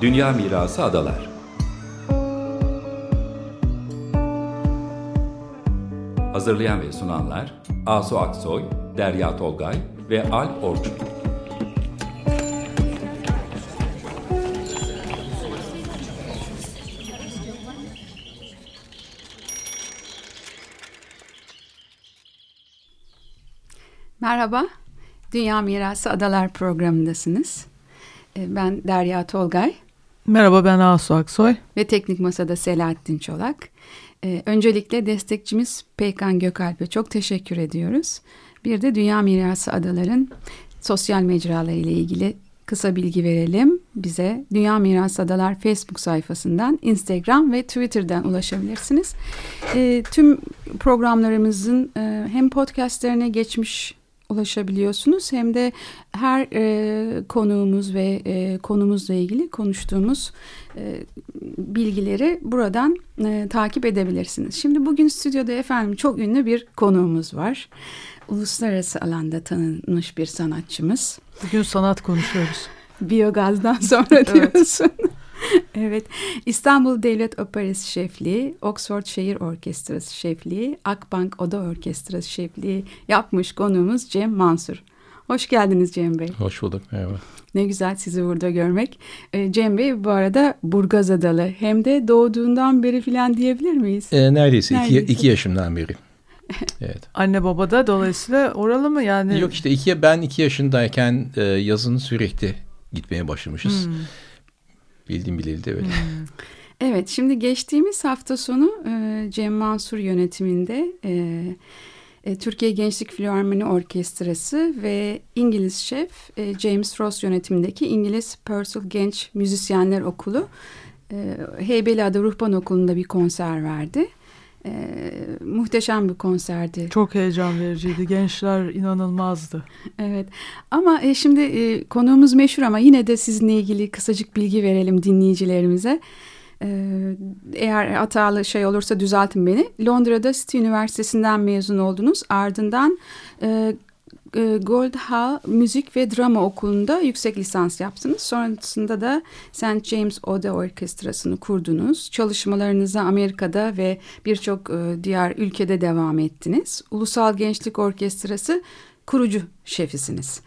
Dünya Mirası Adalar Hazırlayan ve sunanlar Asu Aksoy, Derya Tolgay ve Al Orçun. Merhaba, Dünya Mirası Adalar programındasınız. Ee, ben Derya Tolgay. Merhaba ben Asu Aksoy. Ve Teknik Masa'da Selahattin Çolak. Ee, öncelikle destekçimiz Peykan Gökalp'e çok teşekkür ediyoruz. Bir de Dünya Mirası Adaların sosyal mecraları ile ilgili kısa bilgi verelim. Bize Dünya Mirası Adalar Facebook sayfasından, Instagram ve Twitter'dan ulaşabilirsiniz. E, tüm programlarımızın e, hem podcastlerine geçmiş ulaşabiliyorsunuz hem de her e, konuğumuz ve e, konumuzla ilgili konuştuğumuz e, bilgileri buradan e, takip edebilirsiniz. Şimdi bugün stüdyoda efendim çok ünlü bir konuğumuz var. Uluslararası alanda tanınmış bir sanatçımız. Bugün sanat konuşuyoruz. Biyogazdan sonra diyorsun. evet. İstanbul Devlet Operası Şefliği, Oxford Şehir Orkestrası Şefliği, Akbank Oda Orkestrası Şefliği yapmış konuğumuz Cem Mansur. Hoş geldiniz Cem Bey. Hoş bulduk, merhaba. Ne güzel sizi burada görmek. Ee, Cem Bey bu arada Burgaz Adalı hem de doğduğundan beri filan diyebilir miyiz? E, neredeyse, neredeyse. Iki, iki yaşımdan beri. Evet. Anne baba da dolayısıyla oralı mı yani? Yok işte iki, ben iki yaşındayken e, yazın sürekli gitmeye başlamışız. Hmm. Bildiğim bileli de öyle. Hmm. Evet şimdi geçtiğimiz hafta sonu e, Cem Mansur yönetiminde e, e, Türkiye Gençlik Filarmoni Orkestrası ve İngiliz şef James Ross yönetimindeki İngiliz Purcell Genç Müzisyenler Okulu e, Heybeliada Ruhban Okulu'nda bir konser verdi. E, muhteşem bir konserdi. Çok heyecan vericiydi. Gençler inanılmazdı. evet. Ama e, şimdi e, konuğumuz meşhur ama yine de sizinle ilgili kısacık bilgi verelim dinleyicilerimize. E, eğer hatalı şey olursa düzeltin beni. Londra'da City Üniversitesi'nden mezun oldunuz. Ardından e, e, Goldhall Müzik ve Drama Okulu'nda yüksek lisans yaptınız. Sonrasında da St. James Oda Orkestrası'nı kurdunuz. Çalışmalarınıza Amerika'da ve birçok e, diğer ülkede devam ettiniz. Ulusal Gençlik Orkestrası kurucu şefisiniz.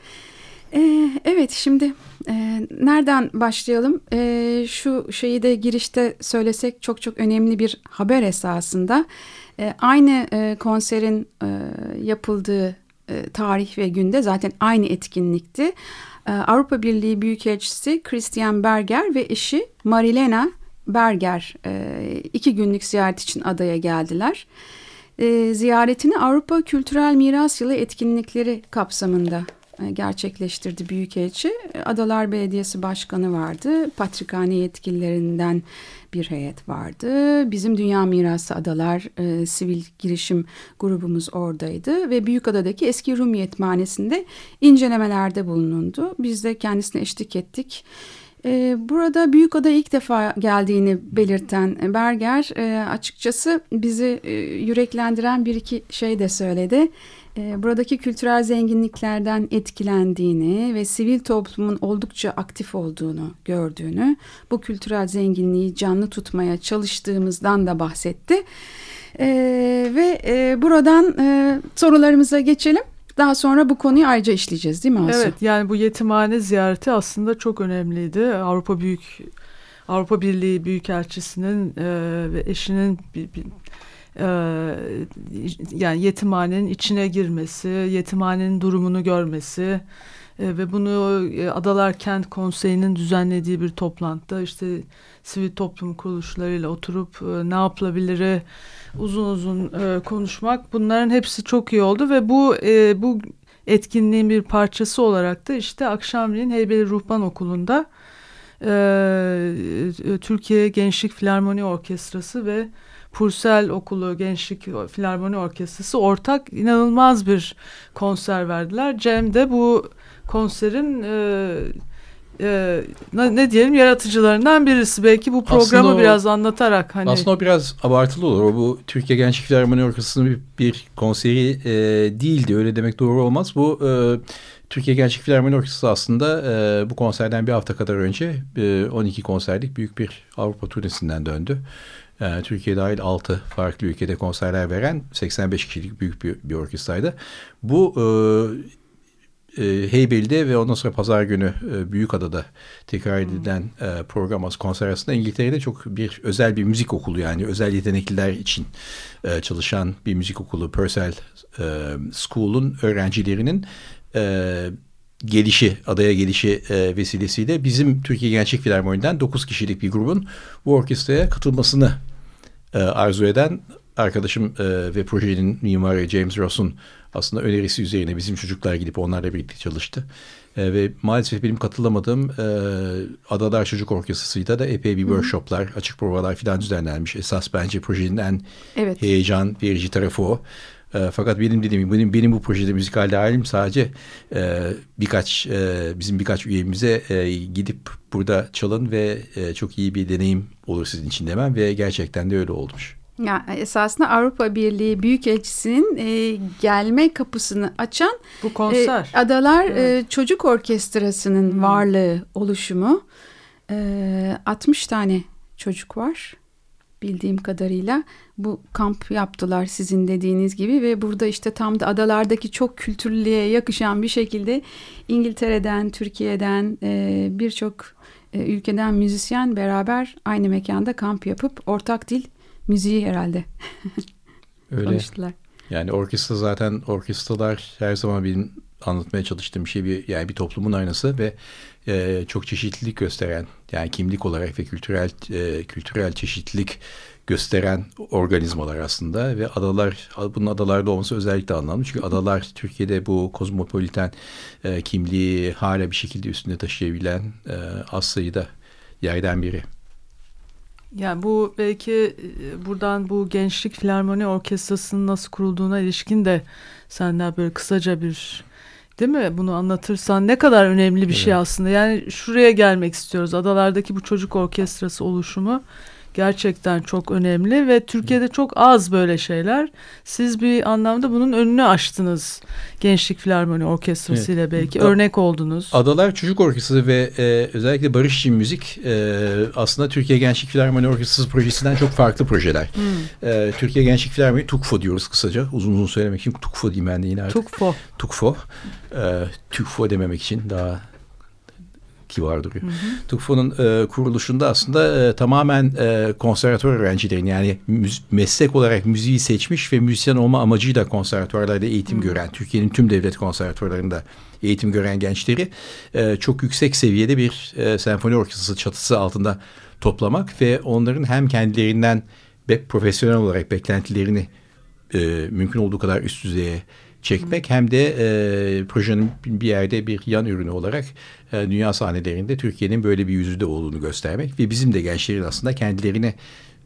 Ee, evet şimdi e, nereden başlayalım? E, şu şeyi de girişte söylesek çok çok önemli bir haber esasında. E, aynı e, konserin e, yapıldığı e, tarih ve günde zaten aynı etkinlikti. E, Avrupa Birliği Büyükelçisi Christian Berger ve eşi Marilena Berger e, iki günlük ziyaret için adaya geldiler. Ziyaretini Avrupa Kültürel Miras Yılı etkinlikleri kapsamında gerçekleştirdi Büyükelçi. Adalar Belediyesi Başkanı vardı. Patrikhane yetkililerinden bir heyet vardı. Bizim Dünya Mirası Adalar e, Sivil Girişim grubumuz oradaydı ve Büyükada'daki eski Rum Yetmanesi'nde incelemelerde bulunuldu. Biz de kendisine eşlik ettik. E, burada Büyükada ilk defa geldiğini belirten Berger e, açıkçası bizi e, yüreklendiren bir iki şey de söyledi. Ee, buradaki kültürel zenginliklerden etkilendiğini ve sivil toplumun oldukça aktif olduğunu gördüğünü, bu kültürel zenginliği canlı tutmaya çalıştığımızdan da bahsetti. Ee, ve e, buradan e, sorularımıza geçelim. Daha sonra bu konuyu ayrıca işleyeceğiz değil mi Asu? Evet yani bu yetimhane ziyareti aslında çok önemliydi. Avrupa Büyük Avrupa Birliği Büyükelçisi'nin e, ve eşinin bir, bir, e, yani yetimhanenin içine girmesi, yetimhanenin durumunu görmesi e, ve bunu e, Adalar Kent Konseyi'nin düzenlediği bir toplantıda işte sivil toplum kuruluşlarıyla oturup e, ne yapılabilir uzun uzun konuşmak bunların hepsi çok iyi oldu ve bu bu etkinliğin bir parçası olarak da işte akşamleyin Heybeli Ruhban Okulu'nda Türkiye Gençlik Filarmoni Orkestrası ve Pursel Okulu Gençlik Filarmoni Orkestrası ortak inanılmaz bir konser verdiler. Cem de bu konserin e, e, ne diyelim yaratıcılarından birisi. Belki bu programı Aslında o- biraz anlatarak hani Aslında o biraz abartılı olur. O bu Türkiye Gençlik Filarmoni Orkestrası'nın bir, bir konseri e, değildi. Öyle demek doğru olmaz. Bu e, Türkiye Gençlik Filarmoni Orkestrası aslında e, bu konserden bir hafta kadar önce e, 12 konserlik büyük bir Avrupa turnesinden döndü. E, Türkiye dahil 6 farklı ülkede konserler veren 85 kişilik büyük bir, bir orkestraydı. Bu e, e, Heybeli'de ve ondan sonra pazar günü e, Büyükada'da tekrar edilen e, program konser arasında İngiltere'de çok bir özel bir müzik okulu yani özel yetenekliler için e, çalışan bir müzik okulu Purcell e, School'un öğrencilerinin e, gelişi, adaya gelişi e, vesilesiyle bizim Türkiye Gençlik Filarmoni'den 9 kişilik bir grubun bu orkestraya katılmasını e, arzu eden arkadaşım e, ve projenin mimarı James Ross'un aslında önerisi üzerine bizim çocuklar gidip onlarla birlikte çalıştı. E, ve maalesef benim katılamadığım e, Adalar Çocuk Orkestrası'yla da epey bir workshoplar, açık provalar falan düzenlenmiş. Esas bence projenin en Evet. heyecan verici tarafı o. E, fakat benim dediğim gibi benim, benim bu projede müzikalde halim sadece e, birkaç e, bizim birkaç üyemize e, gidip burada çalın ve e, çok iyi bir deneyim olur sizin için demem ve gerçekten de öyle olmuş. Ya esasında Avrupa Birliği Büyükelçisi'nin e, gelme kapısını açan bu konser. e, Adalar Evet. e, Çocuk Orkestrası'nın varlığı, oluşumu. E, 60 tane çocuk var bildiğim kadarıyla. Bu kamp yaptılar sizin dediğiniz gibi ve burada işte tam da adalardaki çok kültürlüğe yakışan bir şekilde İngiltere'den, Türkiye'den e, birçok e, ülkeden müzisyen beraber aynı mekanda kamp yapıp ortak dil müziği herhalde Öyle. konuştular. Yani orkestra zaten orkestralar her zaman benim anlatmaya çalıştığım şey bir yani bir toplumun aynası ve e, çok çeşitlilik gösteren yani kimlik olarak ve kültürel e, kültürel çeşitlilik gösteren organizmalar aslında ve adalar bunun adalarda olması özellikle anlamlı çünkü adalar Türkiye'de bu kozmopoliten e, kimliği hala bir şekilde üstünde taşıyabilen e, az sayıda yerden biri. Yani bu belki e, buradan bu Gençlik Filarmoni Orkestrası'nın nasıl kurulduğuna ilişkin de senden böyle kısaca bir değil mi? Bunu anlatırsan ne kadar önemli bir şey Evet. aslında. Yani şuraya gelmek istiyoruz. Adalardaki bu çocuk orkestrası oluşumu gerçekten çok önemli ve Türkiye'de çok az böyle şeyler. Siz bir anlamda bunun önünü açtınız. Gençlik Filarmoni Orkestrası ile belki A- örnek oldunuz. Adalar Çocuk Orkestrası ve e, özellikle Barış için Müzik e, aslında Türkiye Gençlik Filarmoni Orkestrası projesinden çok farklı projeler. Hmm. E, Türkiye Gençlik Filarmoni TUKFO diyoruz kısaca. Uzun uzun söylemek için TUKFO diyeyim ben de yine artık. Tukfo. TUKFO. E, TÜKFO dememek için daha kibar duruyor. TUKFO'nun e, kuruluşunda aslında e, tamamen e, konservatuvar öğrencilerin yani meslek olarak müziği seçmiş ve müzisyen olma amacıyla konservatuvarlarda eğitim gören, Türkiye'nin tüm devlet konservatuvarlarında eğitim gören gençleri e, çok yüksek seviyede bir e, senfoni orkestrası çatısı altında toplamak ve onların hem kendilerinden ve profesyonel olarak beklentilerini e, mümkün olduğu kadar üst düzeye çekmek hem de e, projenin bir yerde bir yan ürünü olarak e, dünya sahnelerinde Türkiye'nin böyle bir yüzü de olduğunu göstermek ve bizim de gençlerin aslında kendilerini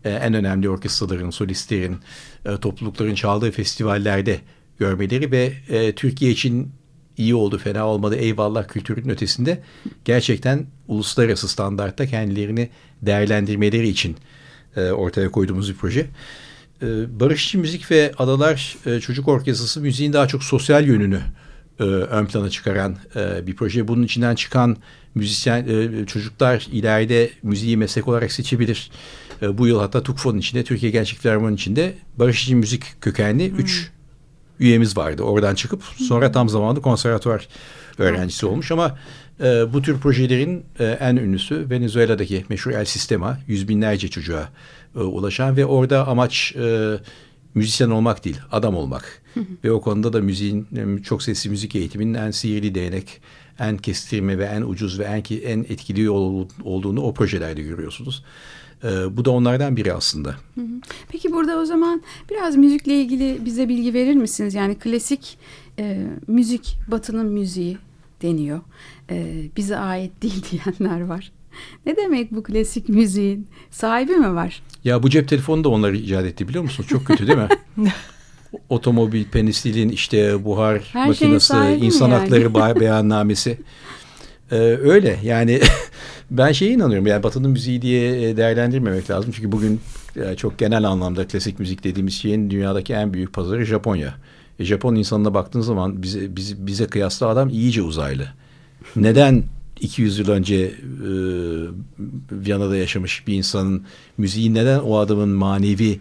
e, en önemli orkestraların, solistlerin, e, toplulukların çaldığı festivallerde görmeleri ve e, Türkiye için iyi oldu, fena olmadı, eyvallah kültürün ötesinde gerçekten uluslararası standartta kendilerini değerlendirmeleri için e, ortaya koyduğumuz bir proje. E, Barışçı Müzik ve Adalar e, Çocuk Orkestrası müziğin daha çok sosyal yönünü e, ön plana çıkaran e, bir proje. Bunun içinden çıkan müzisyen çocuklar ileride müziği meslek olarak seçebilir. Bu yıl hatta TUKFO'nun içinde, Türkiye Gençlik Filarmoni'nin içinde Barışçı Müzik kökenli 3 üyemiz vardı. Oradan çıkıp sonra tam zamanlı konservatuvar öğrencisi olmuş ama bu tür projelerin en ünlüsü Venezuela'daki meşhur El Sistema yüz binlerce çocuğa e, ulaşan ve orada amaç e, müzisyen olmak değil adam olmak ve o konuda da müziğin e, çok sesli müzik eğitiminin en sihirli değnek en kestirme ve en ucuz ve en, en etkili yol olduğunu o projelerde görüyorsunuz. E, bu da onlardan biri aslında. Peki burada o zaman biraz müzikle ilgili bize bilgi verir misiniz? Yani klasik e, müzik batının müziği deniyor. E, bize ait değil diyenler var. Ne demek bu klasik müziğin? Sahibi mi var? Ya bu cep telefonu da onlar icat etti biliyor musunuz? Çok kötü değil mi? Otomobil, penisilin, işte buhar Her makinesi, insan yani? hakları beyannamesi. Ee, öyle yani ben şeye inanıyorum yani Batı'nın müziği diye e, değerlendirmemek lazım. Çünkü bugün e, çok genel anlamda klasik müzik dediğimiz şeyin dünyadaki en büyük pazarı Japonya. E, Japon insanına baktığın zaman bize, bize, bize kıyasla adam iyice uzaylı. Neden 200 yıl önce e, Viyana'da yaşamış bir insanın müziği neden o adamın manevi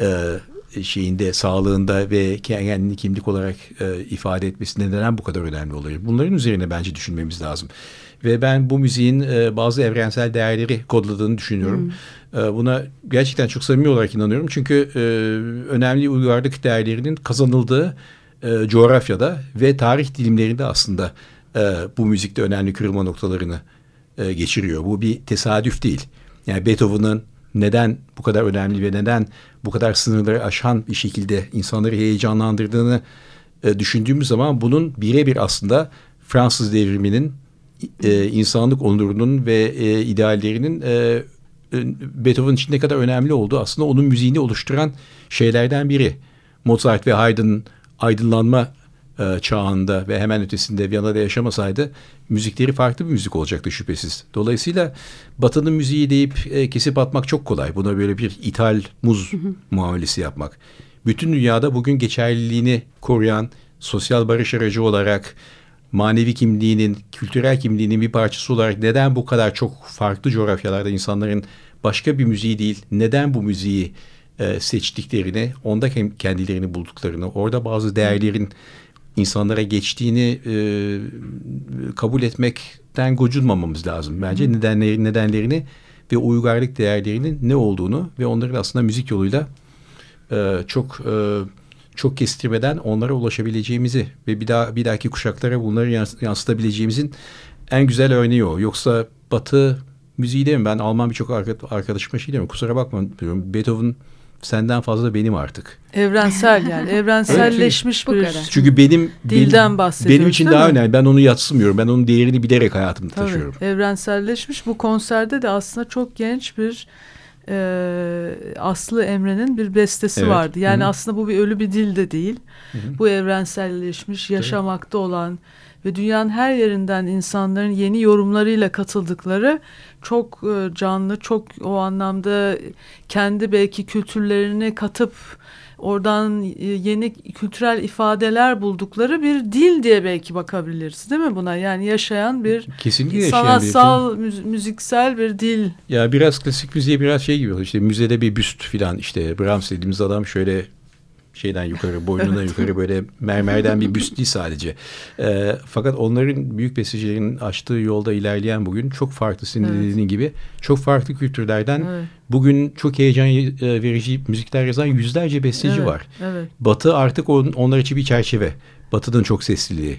e, şeyinde, sağlığında ve kendini kimlik olarak e, ifade etmesi neden bu kadar önemli oluyor? Bunların üzerine bence düşünmemiz lazım. Ve ben bu müziğin e, bazı evrensel değerleri kodladığını düşünüyorum. Hmm. E, buna gerçekten çok samimi olarak inanıyorum. Çünkü e, önemli uygarlık değerlerinin kazanıldığı e, coğrafyada ve tarih dilimlerinde aslında e, bu müzikte önemli kırılma noktalarını e, geçiriyor. Bu bir tesadüf değil. Yani Beethoven'ın neden bu kadar önemli ve neden bu kadar sınırları aşan bir şekilde insanları heyecanlandırdığını e, düşündüğümüz zaman bunun birebir aslında Fransız devriminin e, insanlık onurunun ve e, ideallerinin e, Beethoven için ne kadar önemli olduğu aslında onun müziğini oluşturan şeylerden biri. Mozart ve Haydn aydınlanma e, çağında ve hemen ötesinde Viyana'da yaşamasaydı müzikleri farklı bir müzik olacaktı şüphesiz. Dolayısıyla Batı'nın müziği deyip e, kesip atmak çok kolay. Buna böyle bir ithal muz muamelesi yapmak. Bütün dünyada bugün geçerliliğini koruyan sosyal barış aracı olarak manevi kimliğinin, kültürel kimliğinin bir parçası olarak neden bu kadar çok farklı coğrafyalarda insanların başka bir müziği değil, neden bu müziği e, seçtiklerini, onda kendilerini bulduklarını, orada bazı değerlerin insanlara geçtiğini e, kabul etmekten gocunmamamız lazım. Bence nedenleri, nedenlerini ve uygarlık değerlerinin ne olduğunu ve onların aslında müzik yoluyla e, çok e, çok kestirmeden onlara ulaşabileceğimizi ve bir daha bir dahaki kuşaklara bunları yansıtabileceğimizin en güzel örneği o. Yoksa Batı müziği değil mi? Ben Alman birçok arkadaşıma şey diyorum. Kusura bakma diyorum. Beethoven senden fazla benim artık. Evrensel yani evrenselleşmiş bir kadar. Çünkü benim dilden bahsediyoruz. Benim için daha mi? önemli. Ben onu yatsımıyorum. Ben onun değerini bilerek hayatımda Tabii, taşıyorum. Evrenselleşmiş. Bu konserde de aslında çok genç bir e, Aslı Emre'nin bir bestesi evet. vardı. Yani Hı-hı. aslında bu bir ölü bir dil de değil. Hı-hı. Bu evrenselleşmiş, yaşamakta Tabii. Ve dünyanın her yerinden insanların yeni yorumlarıyla katıldıkları çok e, canlı, çok o anlamda kendi belki kültürlerini katıp oradan e, yeni kültürel ifadeler buldukları bir dil diye belki bakabiliriz değil mi buna? Yani yaşayan bir Kesinlikle yaşayan sanatsal, bir müziksel bir dil. Ya biraz klasik müziğe biraz şey gibi işte müzede bir büst filan işte Brahms dediğimiz adam şöyle şeyden yukarı boynundan evet. yukarı böyle mermerden bir büst değil sadece. E, fakat onların büyük bestecilerin açtığı yolda ilerleyen bugün çok farklı senin evet. dediğin gibi çok farklı kültürlerden evet. bugün çok heyecan e, verici müzikler yazan yüzlerce besteci evet. var. Evet. Batı artık on, onlar için bir çerçeve. Batı'nın çok sesliliği.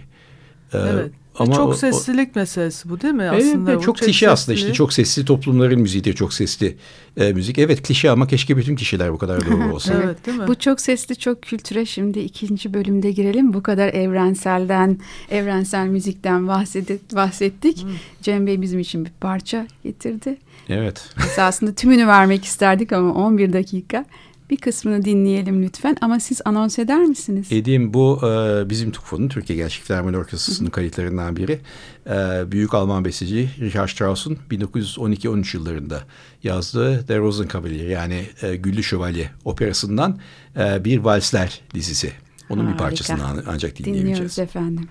E, evet. Ama çok o, seslilik o, meselesi bu değil mi aslında? Evet, çok klişe aslında işte çok sesli toplumların müziğidir çok sesli e, müzik. Evet klişe ama keşke bütün kişiler bu kadar doğru olsa. evet değil mi? Bu çok sesli çok kültüre şimdi ikinci bölümde girelim. Bu kadar evrenselden, evrensel müzikten bahsettik. bahsettik. Hmm. Cem Bey bizim için bir parça getirdi. Evet. Esasında tümünü vermek isterdik ama 11 dakika. Bir kısmını dinleyelim lütfen ama siz anons eder misiniz? Edeyim. Bu e, bizim TUKFO'nun Türkiye Gençlik Filarmoni Orkestrası'nın kayıtlarından biri. E, büyük Alman besteci Richard Strauss'un 1912-13 yıllarında yazdığı The Rosenkavalier yani e, Güllü Şövalye operasından e, bir valsler dizisi. Onun Harika. bir parçasını ancak dinleyebileceğiz. Dinliyoruz efendim.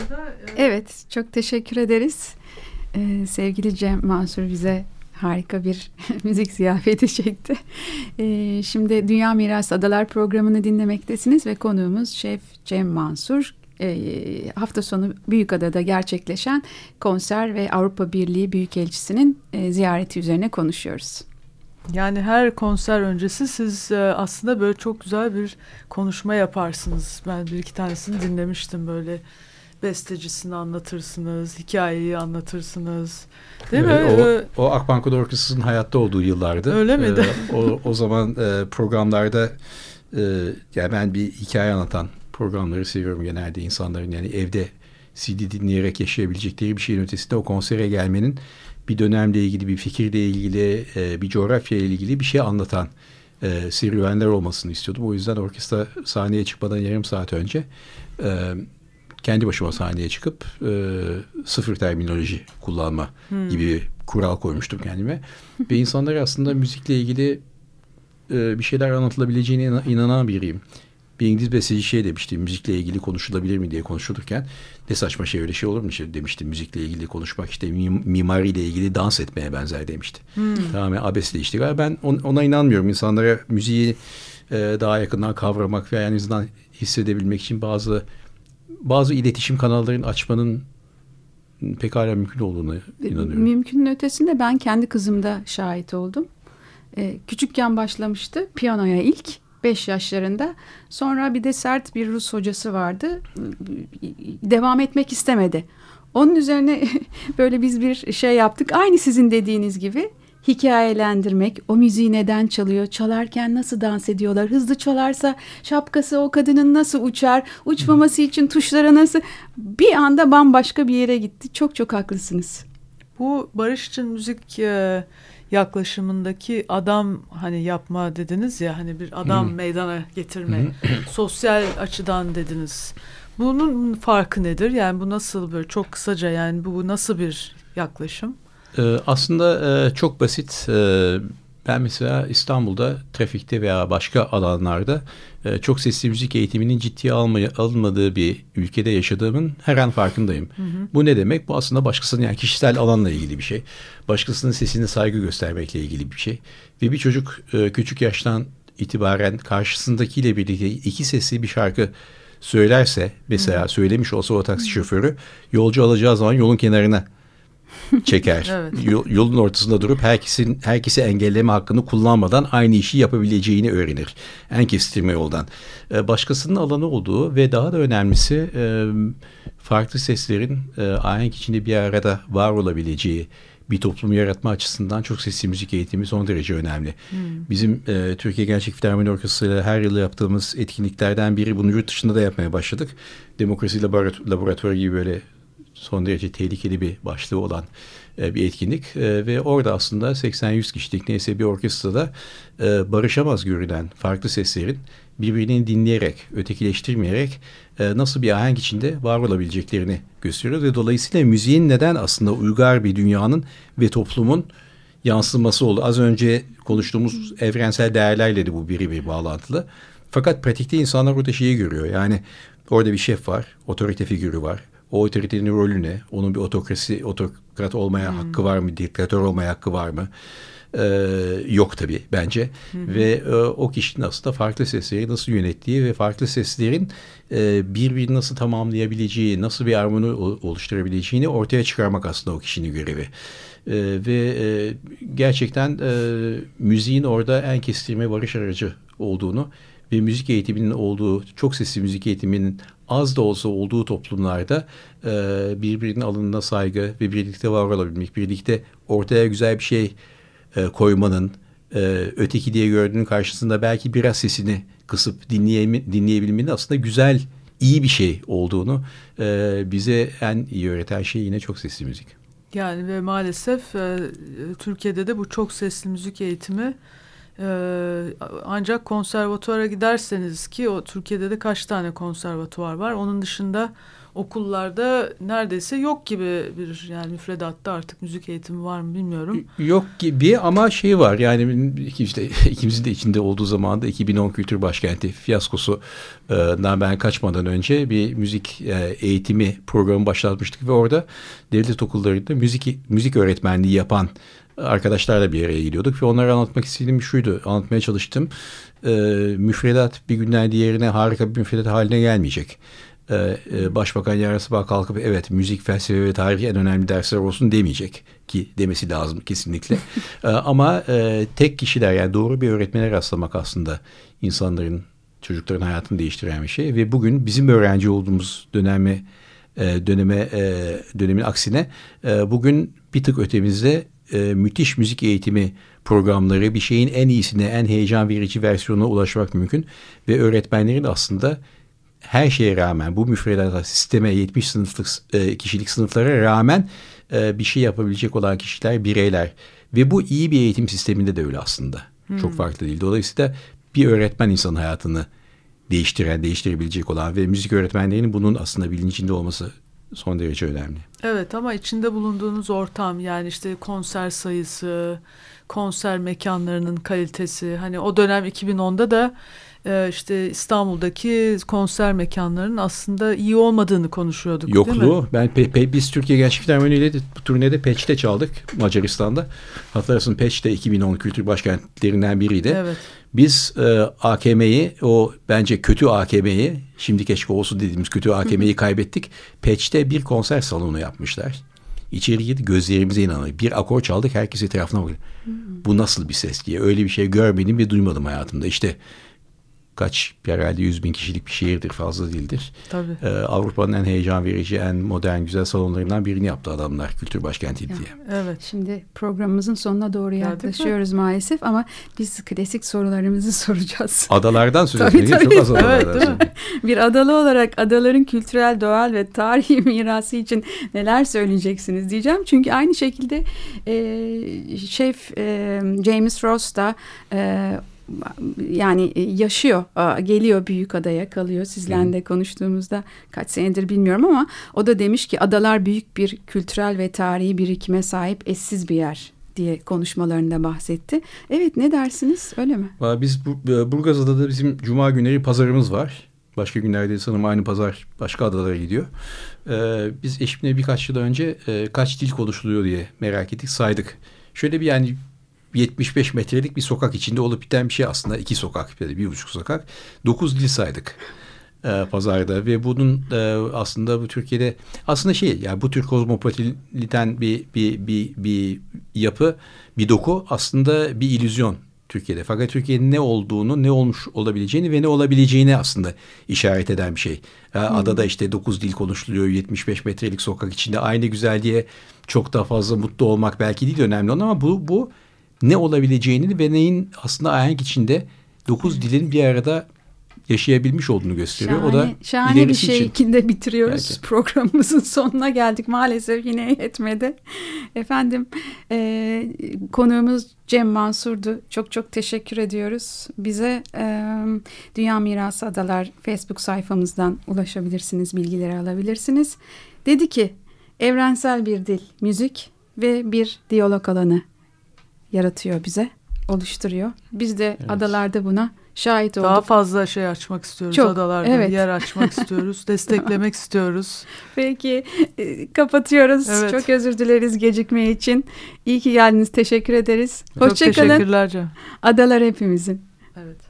Aslında. E... Evet, çok teşekkür ederiz. Ee, sevgili Cem Mansur bize harika bir müzik ziyafeti çekti. Ee, şimdi Dünya Miras Adalar programını dinlemektesiniz ve konuğumuz Şef Cem Mansur. Ee, hafta sonu Büyükada'da gerçekleşen konser ve Avrupa Birliği Büyükelçisi'nin e, ziyareti üzerine konuşuyoruz. Yani her konser öncesi siz e, aslında böyle çok güzel bir konuşma yaparsınız. Ben bir iki tanesini dinlemiştim böyle bestecisini anlatırsınız, hikayeyi anlatırsınız. Değil evet, mi? O, ee, o Akbank Orkestrası'nın hayatta olduğu yıllardı. Öyle miydi? Ee, o, o zaman e, programlarda e, yani ben bir hikaye anlatan programları seviyorum genelde insanların yani evde CD dinleyerek yaşayabilecekleri bir şeyin ötesinde o konsere gelmenin bir dönemle ilgili, bir fikirle ilgili, e, bir coğrafya ile ilgili bir şey anlatan e, serüvenler olmasını istiyordum. O yüzden orkestra sahneye çıkmadan yarım saat önce e, kendi başıma sahneye çıkıp e, sıfır terminoloji kullanma hmm. gibi kural koymuştum kendime. Ve insanlara aslında müzikle ilgili e, bir şeyler anlatılabileceğine inanan biriyim. Bir İngiliz besteci şey demişti, müzikle ilgili konuşulabilir mi diye konuşulurken ne saçma şey öyle şey olur mu işte demişti müzikle ilgili konuşmak işte mimariyle ilgili dans etmeye benzer demişti. Hmm. Tamamen abesle işte. Ben ona inanmıyorum. İnsanlara müziği e, daha yakından kavramak ve en azından hissedebilmek için bazı bazı iletişim kanallarını açmanın pekala mümkün olduğunu inanıyorum. Mümkünün ötesinde ben kendi kızımda şahit oldum. Ee, küçükken başlamıştı piyanoya ilk 5 yaşlarında. Sonra bir de sert bir Rus hocası vardı. Devam etmek istemedi. Onun üzerine böyle biz bir şey yaptık. Aynı sizin dediğiniz gibi hikayelendirmek, o müziği neden çalıyor, çalarken nasıl dans ediyorlar, hızlı çalarsa şapkası o kadının nasıl uçar, uçmaması için tuşlara nasıl bir anda bambaşka bir yere gitti. Çok çok haklısınız. Bu Barış için müzik e, yaklaşımındaki adam hani yapma dediniz ya hani bir adam hmm. meydana getirme sosyal açıdan dediniz. Bunun farkı nedir? Yani bu nasıl böyle çok kısaca yani bu nasıl bir yaklaşım? Ee, aslında e, çok basit. Ee, ben mesela İstanbul'da trafikte veya başka alanlarda e, çok sesli müzik eğitiminin ciddiye almaya, alınmadığı bir ülkede yaşadığımın her an farkındayım. Hı hı. Bu ne demek? Bu aslında başkasının yani kişisel alanla ilgili bir şey. Başkasının sesine saygı göstermekle ilgili bir şey. Ve bir çocuk e, küçük yaştan itibaren karşısındakiyle birlikte iki sesli bir şarkı söylerse mesela hı. söylemiş olsa o taksi şoförü yolcu alacağı zaman yolun kenarına çeker. evet. Yolun ortasında durup herkesin herkesi engelleme hakkını kullanmadan aynı işi yapabileceğini öğrenir. En kestirme yoldan. Ee, başkasının alanı olduğu ve daha da önemlisi e, farklı seslerin e, ahenk içinde bir arada var olabileceği bir toplum yaratma açısından çok sesli müzik eğitimi son derece önemli. Hmm. Bizim e, Türkiye Gerçek Filarmoni Orkestrası her yıl yaptığımız etkinliklerden biri bunu yurt dışında da yapmaya başladık. Demokrasi laboratuvarı gibi böyle son derece tehlikeli bir başlığı olan e, bir etkinlik e, ve orada aslında 80-100 kişilik neyse bir orkestrada e, barışamaz görülen farklı seslerin birbirini dinleyerek, ötekileştirmeyerek nasıl bir ahenk içinde var olabileceklerini gösteriyor ve dolayısıyla müziğin neden aslında uygar bir dünyanın ve toplumun yansıması oldu. Az önce konuştuğumuz evrensel değerlerle de bu biri bir bağlantılı. Fakat pratikte insanlar orada şeyi görüyor. Yani orada bir şef var, otorite figürü var o otoritenin rolü ne? Onun bir otokrasi, otokrat olmaya hmm. hakkı var mı? Diktatör olmaya hakkı var mı? Ee, yok tabii bence. Hmm. Ve e, o kişinin aslında farklı sesleri nasıl yönettiği ve farklı seslerin e, birbirini nasıl tamamlayabileceği, nasıl bir armoni oluşturabileceğini ortaya çıkarmak aslında o kişinin görevi. E, ve e, gerçekten e, müziğin orada en kestirme barış aracı olduğunu ve müzik eğitiminin olduğu, çok sesli müzik eğitiminin az da olsa olduğu toplumlarda e, birbirinin alınına saygı ve birlikte var olabilmek, birlikte ortaya güzel bir şey e, koymanın, e, öteki diye gördüğünün karşısında belki biraz sesini kısıp dinleye, dinleyebilmenin aslında güzel, iyi bir şey olduğunu e, bize en iyi öğreten şey yine çok sesli müzik. Yani ve maalesef e, Türkiye'de de bu çok sesli müzik eğitimi ee, ancak konservatuara giderseniz ki o Türkiye'de de kaç tane konservatuvar var. Onun dışında okullarda neredeyse yok gibi bir yani müfredatta artık müzik eğitimi var mı bilmiyorum. Yok gibi ama şey var yani işte ikimizin de içinde olduğu zamanda 2010 Kültür Başkenti fiyaskosu ben kaçmadan önce bir müzik e, eğitimi programı başlatmıştık ve orada devlet okullarında müzik müzik öğretmenliği yapan arkadaşlarla bir araya gidiyorduk ve onlara anlatmak istediğim şuydu. Anlatmaya çalıştım. E, müfredat bir günden diğerine harika bir müfredat haline gelmeyecek. E, e, Başbakan yarın sabah kalkıp evet müzik, felsefe ve tarih en önemli dersler olsun demeyecek ki demesi lazım kesinlikle. e, ama tek kişiler yani doğru bir öğretmene rastlamak aslında insanların çocukların hayatını değiştiren bir şey ve bugün bizim öğrenci olduğumuz döneme e, döneme dönemin aksine bugün bir tık ötemizde müthiş müzik eğitimi programları bir şeyin en iyisine, en heyecan verici versiyonuna ulaşmak mümkün. Ve öğretmenlerin aslında her şeye rağmen bu müfredat sisteme 70 sınıflık e, kişilik sınıflara rağmen e, bir şey yapabilecek olan kişiler, bireyler. Ve bu iyi bir eğitim sisteminde de öyle aslında. Hmm. Çok farklı değil. Dolayısıyla bir öğretmen insan hayatını değiştiren, değiştirebilecek olan ve müzik öğretmenlerinin bunun aslında bilincinde olması son derece önemli. Evet ama içinde bulunduğunuz ortam yani işte konser sayısı, konser mekanlarının kalitesi hani o dönem 2010'da da e, işte İstanbul'daki konser mekanlarının aslında iyi olmadığını konuşuyorduk Yokluğu. değil mi? Ben pe, pe, biz Türkiye Gençlik Derneği'yle bu turnede Peç'te çaldık Macaristan'da. Hatırlarsın Peç'te 2010 kültür başkentlerinden biriydi. Evet. Biz e, AKM'yi o bence kötü AKM'yi şimdi keşke olsun dediğimiz kötü AKM'yi kaybettik. Peç'te bir konser salonu yapmışlar. İçeri girdi gözlerimize inanıyor. Bir akor çaldık herkes etrafına bakıyor. Bu nasıl bir ses diye. Öyle bir şey görmedim ve duymadım hayatımda. İşte kaç herhalde yüz bin kişilik bir şehirdir fazla değildir. Tabii. Ee, Avrupa'nın en heyecan verici, en modern, güzel salonlarından birini yaptı adamlar kültür başkenti diye. Evet. Şimdi programımızın sonuna doğru yaklaşıyoruz maalesef ama biz klasik sorularımızı soracağız. Adalardan söz tabii, tabii. çok az evet, değil mi? Bir adalı olarak adaların kültürel, doğal ve tarihi mirası için neler söyleyeceksiniz diyeceğim. Çünkü aynı şekilde e, şef e, James Ross da e, yani e, yaşıyor, geliyor büyük adaya kalıyor. Sizle de konuştuğumuzda kaç senedir bilmiyorum ama o da demiş ki adalar büyük bir kültürel ve tarihi birikime sahip eşsiz bir yer diye konuşmalarında bahsetti. Evet ne dersiniz öyle mi? Biz e, Burgazada'da da bizim cuma günleri pazarımız var. Başka günlerde sanırım aynı pazar başka adalara gidiyor. Ee, biz eşimle birkaç yıl önce e, kaç dil konuşuluyor diye merak ettik saydık. Şöyle bir yani 75 metrelik bir sokak içinde olup biten bir şey aslında. iki sokak, bir buçuk sokak. Dokuz dil saydık e, pazarda ve bunun e, aslında bu Türkiye'de aslında şey yani bu tür kozmopoliten bir, bir, bir, bir yapı, bir doku aslında bir illüzyon Türkiye'de. Fakat Türkiye'nin ne olduğunu, ne olmuş olabileceğini ve ne olabileceğini aslında işaret eden bir şey. Hmm. Adada işte dokuz dil konuşuluyor, 75 metrelik sokak içinde aynı güzelliğe çok daha fazla mutlu olmak belki değil önemli olan ama bu, bu ne olabileceğini ve neyin aslında ahenk içinde dokuz dilin bir arada yaşayabilmiş olduğunu gösteriyor. Şahane, o da şahane bir şey içinde bitiriyoruz. Belki. Programımızın sonuna geldik. Maalesef yine yetmedi. Efendim e, konuğumuz Cem Mansur'du. Çok çok teşekkür ediyoruz. Bize e, Dünya Mirası Adalar Facebook sayfamızdan ulaşabilirsiniz. Bilgileri alabilirsiniz. Dedi ki evrensel bir dil, müzik ve bir diyalog alanı yaratıyor bize, oluşturuyor. Biz de evet. adalarda buna şahit olduk. Daha fazla şey açmak istiyoruz Çok, adalarda. Evet. Yer açmak istiyoruz, desteklemek istiyoruz. Peki e, kapatıyoruz. Evet. Çok özür dileriz gecikme için. İyi ki geldiniz. Teşekkür ederiz. Hoşçakalın. Çok teşekkürler Can. Adalar hepimizin. Evet.